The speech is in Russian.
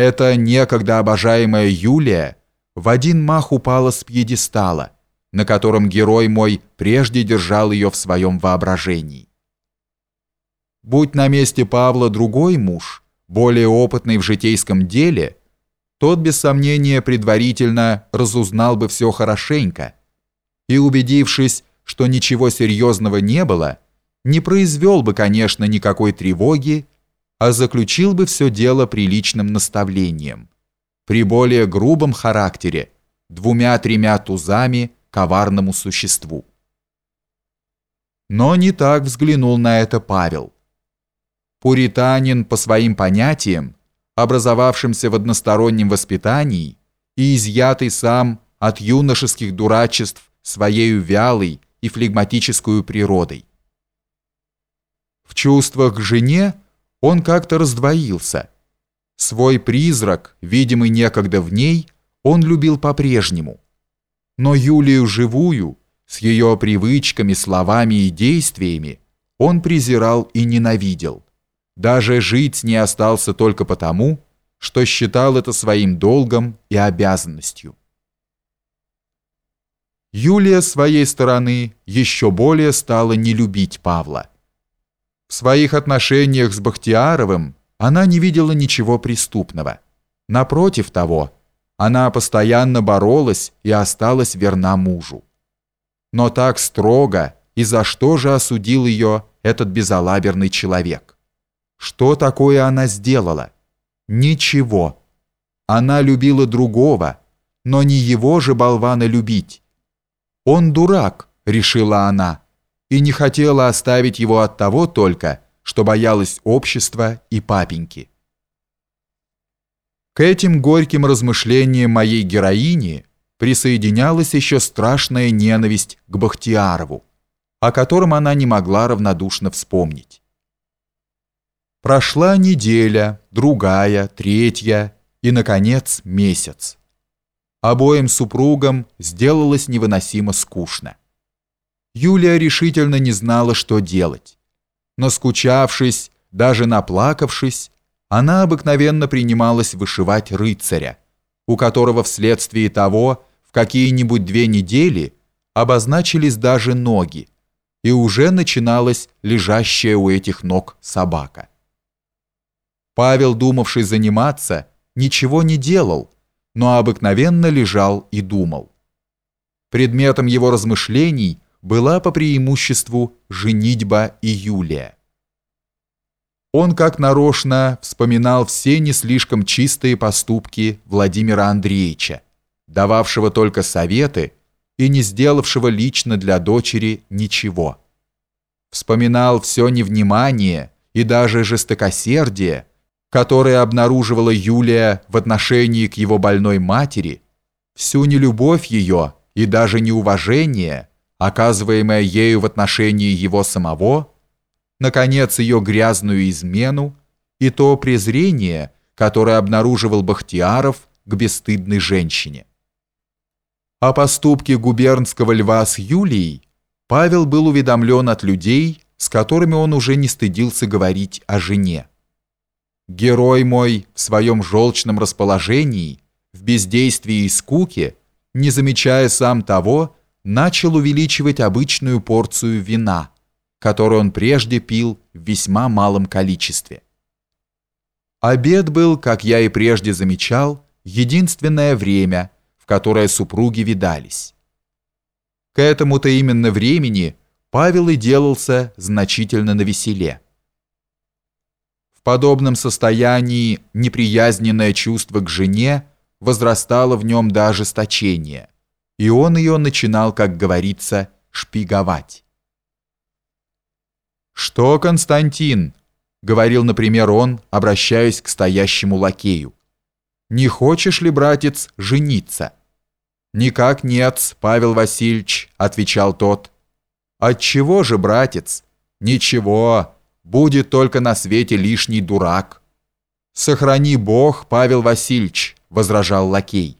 Эта некогда обожаемая Юлия в один мах упала с пьедестала, на котором герой мой прежде держал ее в своем воображении. Будь на месте Павла другой муж, более опытный в житейском деле, тот без сомнения предварительно разузнал бы все хорошенько и, убедившись, что ничего серьезного не было, не произвел бы, конечно, никакой тревоги, а заключил бы все дело приличным наставлением, при более грубом характере, двумя-тремя тузами коварному существу. Но не так взглянул на это Павел. Пуританин по своим понятиям, образовавшимся в одностороннем воспитании и изъятый сам от юношеских дурачеств своею вялой и флегматическую природой. В чувствах к жене он как-то раздвоился. Свой призрак, видимый некогда в ней, он любил по-прежнему. Но Юлию живую, с ее привычками, словами и действиями, он презирал и ненавидел. Даже жить с ней остался только потому, что считал это своим долгом и обязанностью. Юлия, своей стороны, еще более стала не любить Павла. В своих отношениях с Бахтияровым она не видела ничего преступного. Напротив того, она постоянно боролась и осталась верна мужу. Но так строго и за что же осудил ее этот безалаберный человек? Что такое она сделала? Ничего. Она любила другого, но не его же болвана любить. Он дурак, решила она, и не хотела оставить его от того только, что боялась общества и папеньки. К этим горьким размышлениям моей героини присоединялась еще страшная ненависть к Бахтиярову, о котором она не могла равнодушно вспомнить. Прошла неделя, другая, третья и, наконец, месяц. Обоим супругам сделалось невыносимо скучно. Юлия решительно не знала, что делать. Но скучавшись, даже наплакавшись, она обыкновенно принималась вышивать рыцаря, у которого вследствие того в какие-нибудь две недели обозначились даже ноги, и уже начиналась лежащая у этих ног собака. Павел, думавший заниматься, ничего не делал, но обыкновенно лежал и думал. Предметом его размышлений – была по преимуществу женитьба и Юлия. Он как нарочно вспоминал все не слишком чистые поступки Владимира Андреевича, дававшего только советы и не сделавшего лично для дочери ничего. Вспоминал все невнимание и даже жестокосердие, которое обнаруживала Юлия в отношении к его больной матери, всю нелюбовь ее и даже неуважение – оказываемое ею в отношении его самого, наконец, ее грязную измену и то презрение, которое обнаруживал Бахтияров к бесстыдной женщине. О поступке губернского льва с Юлией Павел был уведомлен от людей, с которыми он уже не стыдился говорить о жене. Герой мой в своем желчном расположении, в бездействии и скуке, не замечая сам того, начал увеличивать обычную порцию вина, которую он прежде пил в весьма малом количестве. Обед был, как я и прежде замечал, единственное время, в которое супруги видались. К этому-то именно времени Павел и делался значительно навеселе. В подобном состоянии неприязненное чувство к жене возрастало в нем до ожесточения – и он ее начинал, как говорится, шпиговать. «Что, Константин?» — говорил, например, он, обращаясь к стоящему лакею. «Не хочешь ли, братец, жениться?» «Никак нет, Павел Васильевич», — отвечал тот. «Отчего же, братец? Ничего, будет только на свете лишний дурак». «Сохрани Бог, Павел Васильевич», — возражал лакей.